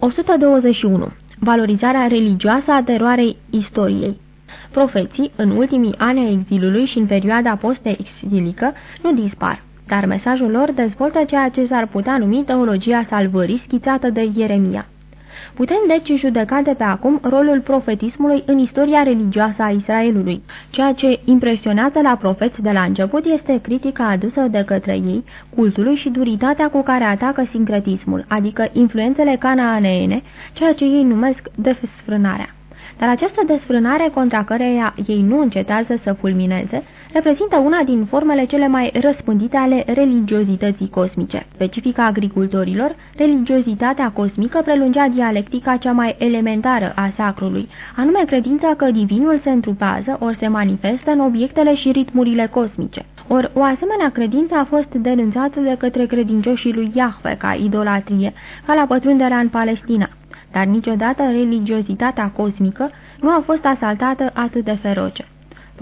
121. Valorizarea religioasă a teroarei istoriei Profeții, în ultimii ani ai exilului și în perioada post-exilică, nu dispar, dar mesajul lor dezvoltă ceea ce s-ar putea numi teologia salvării schițată de Ieremia. Putem deci judeca de pe acum rolul profetismului în istoria religioasă a Israelului. Ceea ce impresionează la profeți de la început este critica adusă de către ei cultului și duritatea cu care atacă sincretismul, adică influențele canaaneene, ceea ce ei numesc desfrânarea. Dar această desfrânare contra căreia ei nu încetează să fulmineze, reprezintă una din formele cele mai răspândite ale religiozității cosmice. Specifica agricultorilor, religiozitatea cosmică prelungea dialectica cea mai elementară a sacrului, anume credința că divinul se întrupează ori se manifestă în obiectele și ritmurile cosmice. Ori o asemenea credință a fost denunțată de către credincioșii lui Iahve ca idolatrie, ca la pătrunderea în Palestina dar niciodată religiozitatea cosmică nu a fost asaltată atât de feroce.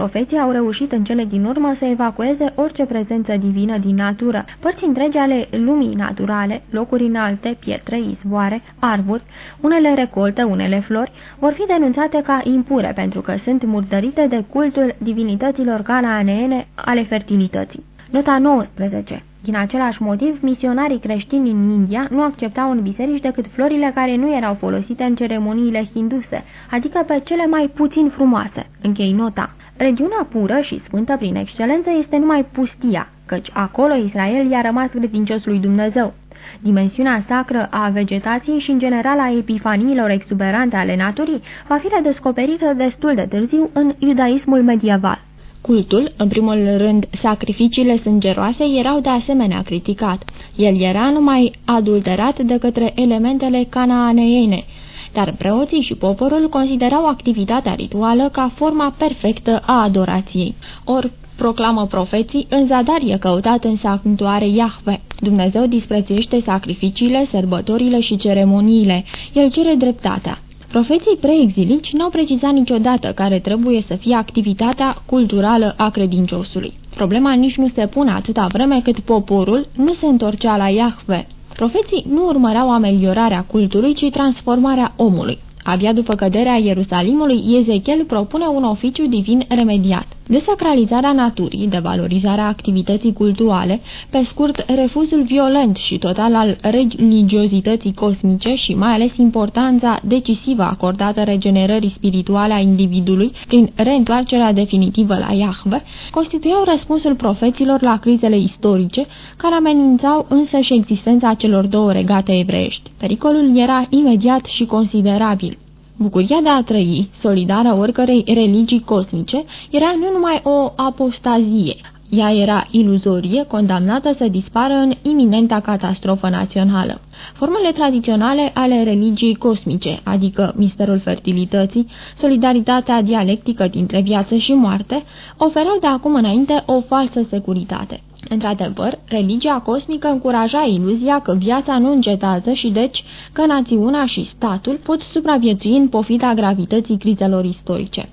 Profeții au reușit în cele din urmă să evacueze orice prezență divină din natură. Părți întregi ale lumii naturale, locuri înalte, pietre, izvoare, arburi, unele recolte, unele flori, vor fi denunțate ca impure pentru că sunt murdărite de cultul divinităților canaaneene ale fertilității. Nota 19 din același motiv, misionarii creștini în India nu acceptau în biserici decât florile care nu erau folosite în ceremoniile hinduse, adică pe cele mai puțin frumoase. Închei nota. Regiunea pură și sfântă prin excelență este numai pustia, căci acolo Israel i-a rămas credincios lui Dumnezeu. Dimensiunea sacră a vegetației și în general a epifaniilor exuberante ale naturii va fi redescoperită destul de târziu în iudaismul medieval. Cultul, în primul rând sacrificiile sângeroase, erau de asemenea criticat. El era numai adulterat de către elementele canaaneene, dar preoții și poporul considerau activitatea rituală ca forma perfectă a adorației. Or, proclamă profeții, în zadar e căutat în sanctuare Iahve. Dumnezeu disprețuiește sacrificiile, sărbătorile și ceremoniile. El cere dreptatea. Profeții preexilici n-au precizat niciodată care trebuie să fie activitatea culturală a credinciosului. Problema nici nu se pune atâta vreme cât poporul nu se întorcea la Iahve. Profeții nu urmăreau ameliorarea cultului, ci transformarea omului. Abia după căderea Ierusalimului, Ezechiel propune un oficiu divin remediat. Desacralizarea naturii, devalorizarea activității cultuale, pe scurt, refuzul violent și total al religiozității cosmice și mai ales importanța decisivă acordată regenerării spirituale a individului prin reîntoarcerea definitivă la Iahve, constituiau răspunsul profeților la crizele istorice, care amenințau însă și existența celor două regate evreiești. Pericolul era imediat și considerabil. Bucuria de a trăi, solidară oricărei religii cosmice, era nu numai o apostazie, ea era iluzorie, condamnată să dispară în iminenta catastrofă națională. Formele tradiționale ale religiei cosmice, adică misterul fertilității, solidaritatea dialectică dintre viață și moarte, oferau de acum înainte o falsă securitate. Într-adevăr, religia cosmică încuraja iluzia că viața nu încetează și deci că națiunea și statul pot supraviețui în pofida gravității crizelor istorice.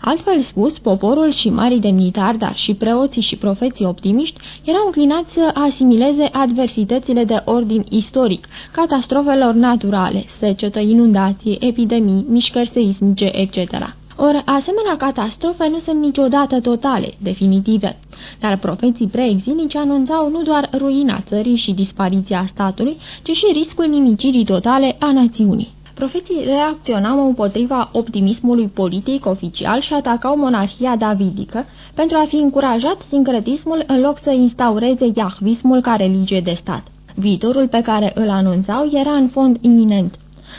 Altfel spus, poporul și marii demnitari, dar și preoții și profeții optimiști, erau înclinați să asimileze adversitățile de ordin istoric, catastrofelor naturale, secetă, inundații, epidemii, mișcări seismice, etc. Ori, asemenea catastrofe nu sunt niciodată totale, definitive, dar profeții preexilici anunțau nu doar ruina țării și dispariția statului, ci și riscul nimicirii totale a națiunii. Profeții reacționau împotriva optimismului politic oficial și atacau monarhia davidică pentru a fi încurajat sincretismul în loc să instaureze iahvismul ca religie de stat. Viitorul pe care îl anunțau era în fond iminent.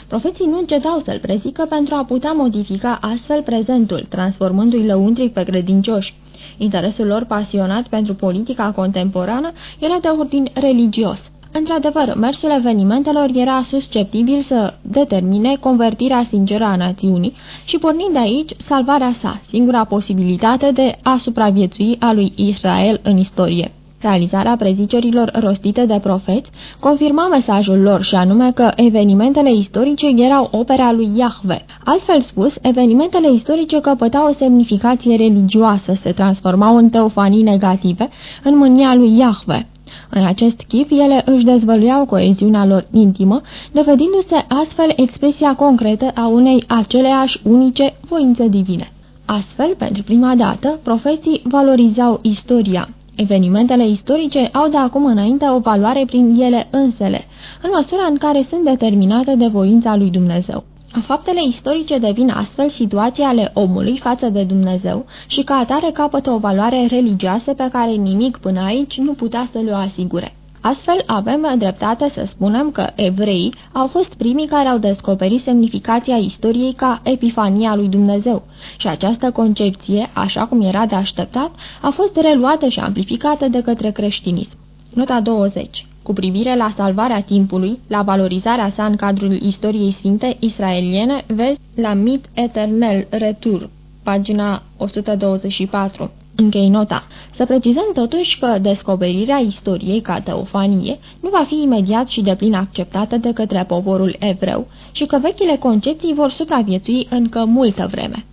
Profeții nu încetau să-l prezică pentru a putea modifica astfel prezentul, transformându-i lăuntric pe credincioși. Interesul lor pasionat pentru politica contemporană era de ordin religios. Într-adevăr, mersul evenimentelor era susceptibil să determine convertirea sinceră a națiunii și, pornind de aici, salvarea sa, singura posibilitate de a supraviețui a lui Israel în istorie. Realizarea prezicerilor rostite de profeți confirma mesajul lor și anume că evenimentele istorice erau opera lui Iahve. Altfel spus, evenimentele istorice căpătau o semnificație religioasă, se transformau în teofanii negative, în mânia lui Iahve. În acest chip, ele își dezvăluiau coeziunea lor intimă, dovedindu-se astfel expresia concretă a unei aceleași unice voințe divine. Astfel, pentru prima dată, profeții valorizau istoria. Evenimentele istorice au de acum înainte o valoare prin ele însele, în măsura în care sunt determinate de voința lui Dumnezeu. Faptele istorice devin astfel situații ale omului față de Dumnezeu și ca atare capătă o valoare religioasă pe care nimic până aici nu putea să le o asigure. Astfel, avem dreptate să spunem că evreii au fost primii care au descoperit semnificația istoriei ca epifania lui Dumnezeu și această concepție, așa cum era de așteptat, a fost reluată și amplificată de către creștinism. Nota 20 cu privire la salvarea timpului, la valorizarea sa în cadrul istoriei sfinte israeliene, vezi la Mit Eternel Retur, pagina 124. Închei nota. Să precizăm totuși că descoperirea istoriei ca teofanie nu va fi imediat și de plin acceptată de către poporul evreu și că vechile concepții vor supraviețui încă multă vreme.